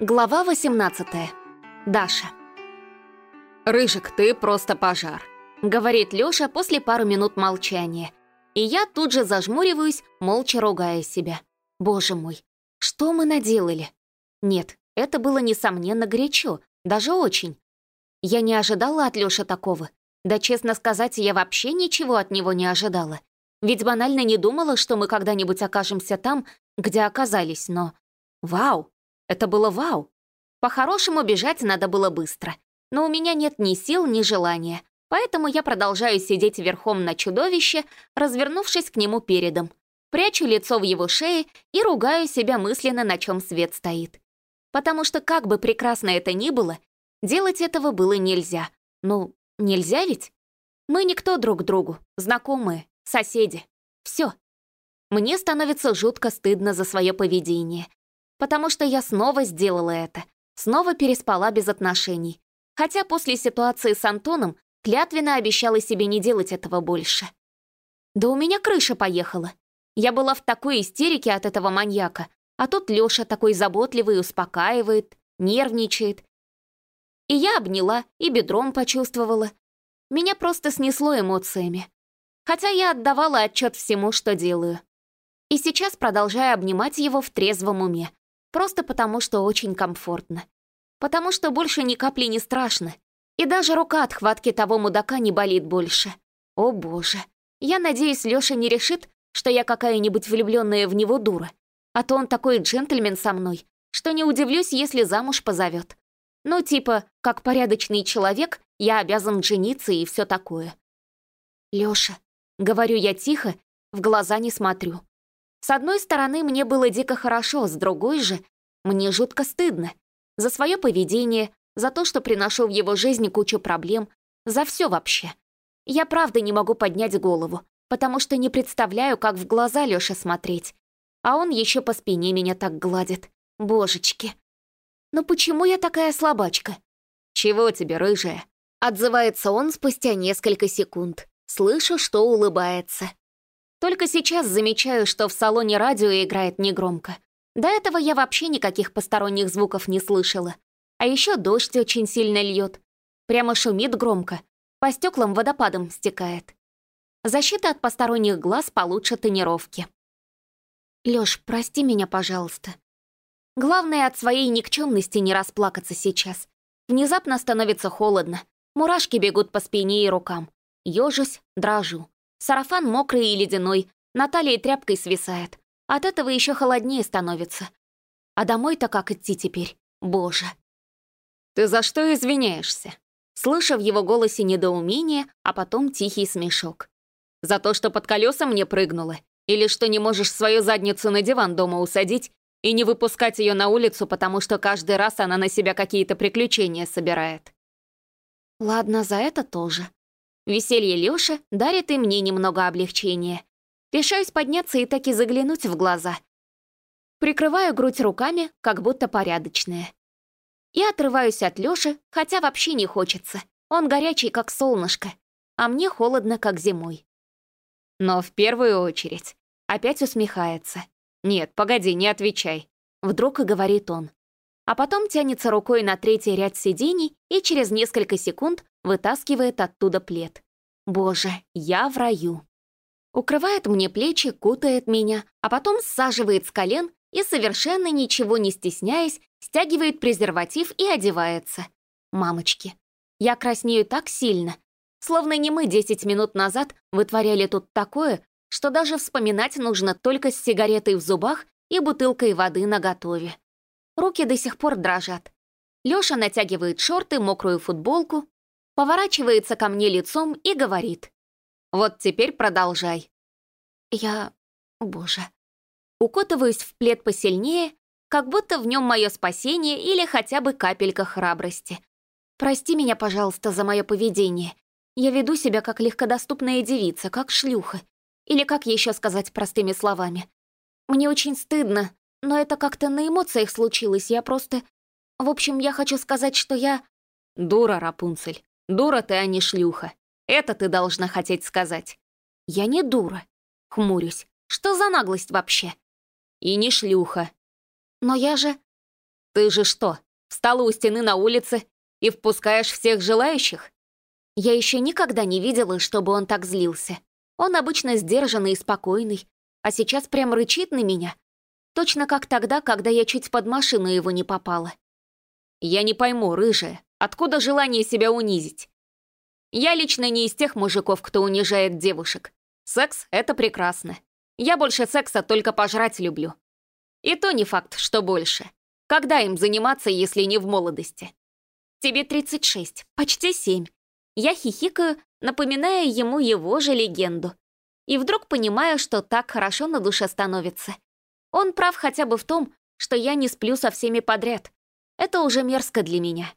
Глава 18. Даша. «Рыжик, ты просто пожар», — говорит Лёша после пару минут молчания. И я тут же зажмуриваюсь, молча ругая себя. Боже мой, что мы наделали? Нет, это было, несомненно, горячо, даже очень. Я не ожидала от Лёши такого. Да, честно сказать, я вообще ничего от него не ожидала. Ведь банально не думала, что мы когда-нибудь окажемся там, где оказались, но... Вау! Это было вау! По-хорошему бежать надо было быстро. Но у меня нет ни сил, ни желания. Поэтому я продолжаю сидеть верхом на чудовище, развернувшись к нему передом. Прячу лицо в его шее и ругаю себя мысленно, на чем свет стоит. Потому что как бы прекрасно это ни было, делать этого было нельзя. Ну, нельзя ведь? Мы никто друг другу, знакомые, соседи. Все. Мне становится жутко стыдно за свое поведение, потому что я снова сделала это, снова переспала без отношений. Хотя после ситуации с Антоном клятвенно обещала себе не делать этого больше. Да у меня крыша поехала. Я была в такой истерике от этого маньяка, а тут Лёша такой заботливый, успокаивает, нервничает. И я обняла, и бедром почувствовала. Меня просто снесло эмоциями. Хотя я отдавала отчет всему, что делаю. И сейчас продолжаю обнимать его в трезвом уме. Просто потому, что очень комфортно. Потому что больше ни капли не страшно. И даже рука от хватки того мудака не болит больше. О боже. Я надеюсь, Лёша не решит, что я какая-нибудь влюбленная в него дура. А то он такой джентльмен со мной, что не удивлюсь, если замуж позовет. Ну, типа, как порядочный человек, я обязан жениться и все такое. Лёша, говорю я тихо, в глаза не смотрю. С одной стороны, мне было дико хорошо, с другой же, мне жутко стыдно. За свое поведение, за то, что приношу в его жизни кучу проблем, за все вообще. Я правда не могу поднять голову, потому что не представляю, как в глаза Лёше смотреть. А он еще по спине меня так гладит. Божечки. Но почему я такая слабачка? «Чего тебе, рыжая?» Отзывается он спустя несколько секунд. Слышу, что улыбается. Только сейчас замечаю, что в салоне радио играет негромко. До этого я вообще никаких посторонних звуков не слышала. А еще дождь очень сильно льет. Прямо шумит громко. По стеклам водопадом стекает. Защита от посторонних глаз получше тонировки. Лёш, прости меня, пожалуйста. Главное, от своей никчемности не расплакаться сейчас. Внезапно становится холодно. Мурашки бегут по спине и рукам. Ёжусь, дрожу. Сарафан мокрый и ледяной, на тряпкой свисает. От этого еще холоднее становится. А домой-то как идти теперь? Боже. «Ты за что извиняешься?» Слыша в его голосе недоумение, а потом тихий смешок. «За то, что под колеса мне прыгнула? Или что не можешь свою задницу на диван дома усадить и не выпускать ее на улицу, потому что каждый раз она на себя какие-то приключения собирает?» Ладно, за это тоже. Веселье Лёши дарит и мне немного облегчения. Решаюсь подняться и таки заглянуть в глаза. Прикрываю грудь руками, как будто порядочная. И отрываюсь от Лёши, хотя вообще не хочется. Он горячий, как солнышко, а мне холодно, как зимой. Но в первую очередь опять усмехается. «Нет, погоди, не отвечай», — вдруг и говорит он. А потом тянется рукой на третий ряд сидений и через несколько секунд вытаскивает оттуда плед. Боже, я в раю. Укрывает мне плечи, кутает меня, а потом саживает с колен и, совершенно ничего не стесняясь, стягивает презерватив и одевается. Мамочки, я краснею так сильно, словно не мы 10 минут назад вытворяли тут такое, что даже вспоминать нужно только с сигаретой в зубах и бутылкой воды наготове. Руки до сих пор дрожат. Лёша натягивает шорты, мокрую футболку, поворачивается ко мне лицом и говорит. «Вот теперь продолжай». Я... Боже. Укутываюсь в плед посильнее, как будто в нем мое спасение или хотя бы капелька храбрости. Прости меня, пожалуйста, за мое поведение. Я веду себя как легкодоступная девица, как шлюха. Или как еще сказать простыми словами. Мне очень стыдно, но это как-то на эмоциях случилось, я просто... В общем, я хочу сказать, что я... Дура, Рапунцель. Дура ты, а не шлюха. Это ты должна хотеть сказать. Я не дура. Хмурюсь. Что за наглость вообще? И не шлюха. Но я же... Ты же что, встала у стены на улице и впускаешь всех желающих? Я еще никогда не видела, чтобы он так злился. Он обычно сдержанный и спокойный, а сейчас прям рычит на меня. Точно как тогда, когда я чуть под машину его не попала. Я не пойму, рыжая, откуда желание себя унизить? Я лично не из тех мужиков, кто унижает девушек. Секс — это прекрасно. Я больше секса только пожрать люблю. И то не факт, что больше. Когда им заниматься, если не в молодости? Тебе 36, почти 7. Я хихикаю, напоминая ему его же легенду. И вдруг понимаю, что так хорошо на душе становится. Он прав хотя бы в том, что я не сплю со всеми подряд. Это уже мерзко для меня.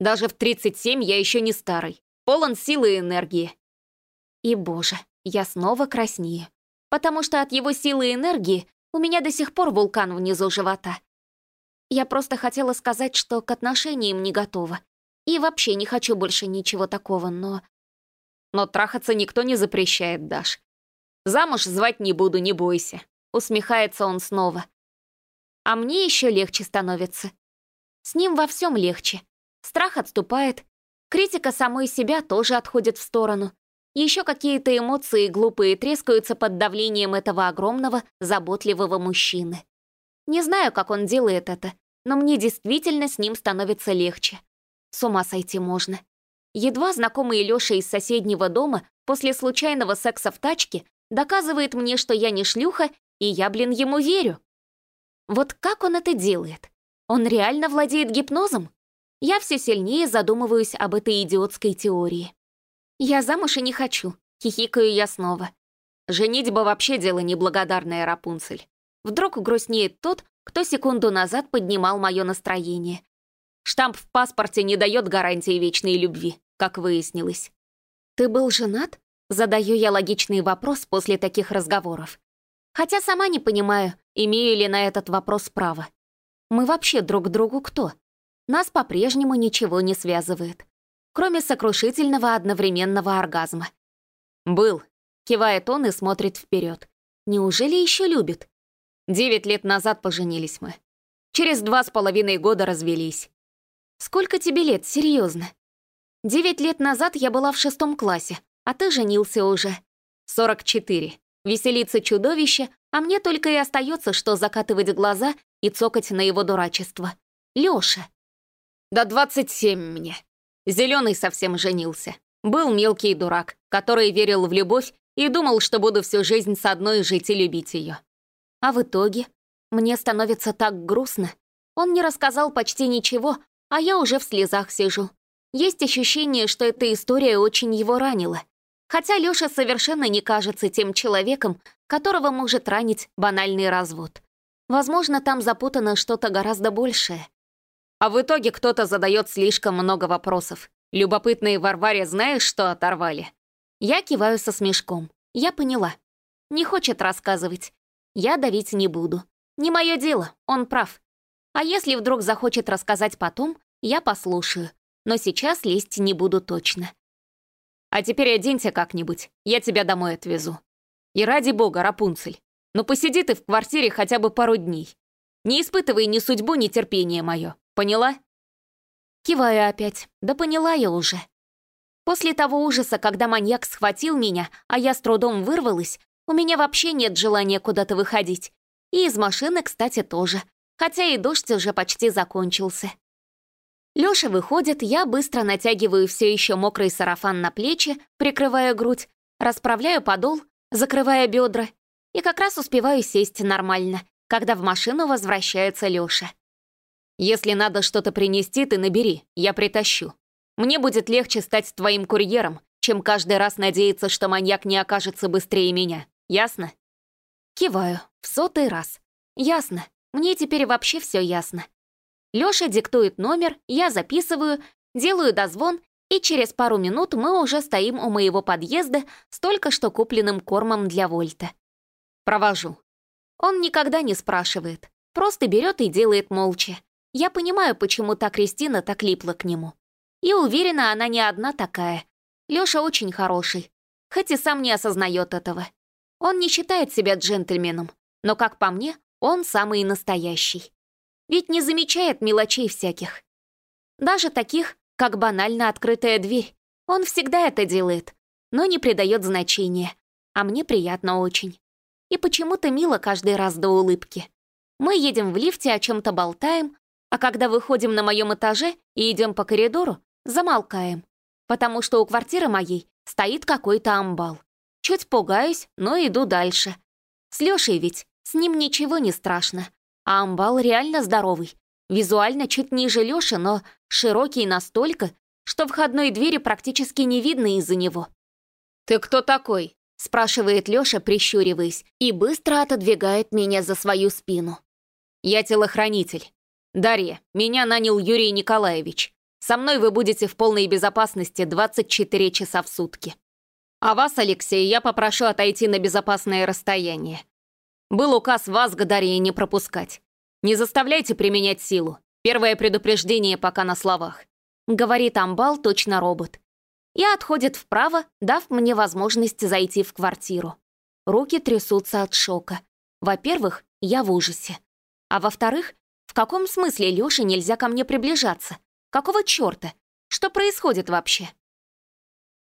Даже в 37 я еще не старый. Полон силы и энергии. И, боже, я снова краснею. Потому что от его силы и энергии у меня до сих пор вулкан внизу живота. Я просто хотела сказать, что к отношениям не готова. И вообще не хочу больше ничего такого, но... Но трахаться никто не запрещает, Даш. Замуж звать не буду, не бойся. Усмехается он снова. А мне еще легче становится. С ним во всем легче. Страх отступает. Критика самой себя тоже отходит в сторону. Еще какие-то эмоции глупые трескаются под давлением этого огромного, заботливого мужчины. Не знаю, как он делает это, но мне действительно с ним становится легче. С ума сойти можно. Едва знакомый Лёша из соседнего дома после случайного секса в тачке доказывает мне, что я не шлюха, и я, блин, ему верю. Вот как он это делает? Он реально владеет гипнозом? Я все сильнее задумываюсь об этой идиотской теории. Я замуж и не хочу, хихикаю я снова. Женитьба вообще дело неблагодарное, Рапунцель. Вдруг грустнеет тот, кто секунду назад поднимал мое настроение. Штамп в паспорте не дает гарантии вечной любви, как выяснилось. «Ты был женат?» Задаю я логичный вопрос после таких разговоров. Хотя сама не понимаю, имею ли на этот вопрос право. Мы вообще друг другу кто? Нас по-прежнему ничего не связывает. Кроме сокрушительного одновременного оргазма. «Был», — кивает он и смотрит вперед. Неужели еще любит? Девять лет назад поженились мы. Через два с половиной года развелись. Сколько тебе лет, серьезно? Девять лет назад я была в шестом классе, а ты женился уже. Сорок четыре. Веселится чудовище, а мне только и остается, что закатывать глаза и цокать на его дурачество. Лёша. Да двадцать семь мне. Зеленый совсем женился. Был мелкий дурак, который верил в любовь и думал, что буду всю жизнь с одной жить и любить ее. А в итоге мне становится так грустно. Он не рассказал почти ничего, а я уже в слезах сижу. Есть ощущение, что эта история очень его ранила. Хотя Лёша совершенно не кажется тем человеком, которого может ранить банальный развод. Возможно, там запутано что-то гораздо большее. А в итоге кто-то задает слишком много вопросов. Любопытные Варваре знаешь, что оторвали? Я киваю со смешком. Я поняла. Не хочет рассказывать. Я давить не буду. Не мое дело, он прав. А если вдруг захочет рассказать потом, я послушаю. Но сейчас лезть не буду точно. А теперь оденься как-нибудь, я тебя домой отвезу. И ради бога, Рапунцель, ну посиди ты в квартире хотя бы пару дней. Не испытывай ни судьбу, ни терпение мое. Поняла? Киваю опять. Да поняла я уже. После того ужаса, когда маньяк схватил меня, а я с трудом вырвалась, у меня вообще нет желания куда-то выходить. И из машины, кстати, тоже хотя и дождь уже почти закончился. Лёша выходит, я быстро натягиваю все еще мокрый сарафан на плечи, прикрывая грудь, расправляю подол, закрывая бедра, и как раз успеваю сесть нормально, когда в машину возвращается Лёша. «Если надо что-то принести, ты набери, я притащу. Мне будет легче стать твоим курьером, чем каждый раз надеяться, что маньяк не окажется быстрее меня. Ясно?» Киваю, в сотый раз. «Ясно. Мне теперь вообще все ясно. Лёша диктует номер, я записываю, делаю дозвон, и через пару минут мы уже стоим у моего подъезда с только что купленным кормом для Вольта. Провожу. Он никогда не спрашивает, просто берет и делает молча. Я понимаю, почему та Кристина так липла к нему. И уверена, она не одна такая. Лёша очень хороший, хоть и сам не осознает этого. Он не считает себя джентльменом, но, как по мне, Он самый настоящий. Ведь не замечает мелочей всяких. Даже таких, как банально открытая дверь. Он всегда это делает, но не придает значения. А мне приятно очень. И почему-то мило каждый раз до улыбки. Мы едем в лифте, о чем-то болтаем, а когда выходим на моем этаже и идем по коридору, замолкаем, потому что у квартиры моей стоит какой-то амбал. Чуть пугаюсь, но иду дальше. С Лешей ведь, с ним ничего не страшно. А амбал реально здоровый. Визуально чуть ниже Лёши, но широкий настолько, что входной двери практически не видно из-за него. «Ты кто такой?» — спрашивает Лёша, прищуриваясь, и быстро отодвигает меня за свою спину. «Я телохранитель. Дарья, меня нанял Юрий Николаевич. Со мной вы будете в полной безопасности 24 часа в сутки. А вас, Алексей, я попрошу отойти на безопасное расстояние. Был указ вас Дарье не пропускать. Не заставляйте применять силу. Первое предупреждение пока на словах. Говорит Амбал, точно робот. И отходит вправо, дав мне возможность зайти в квартиру. Руки трясутся от шока. Во-первых, я в ужасе. А во-вторых, в каком смысле Лёше нельзя ко мне приближаться? Какого чёрта? Что происходит вообще?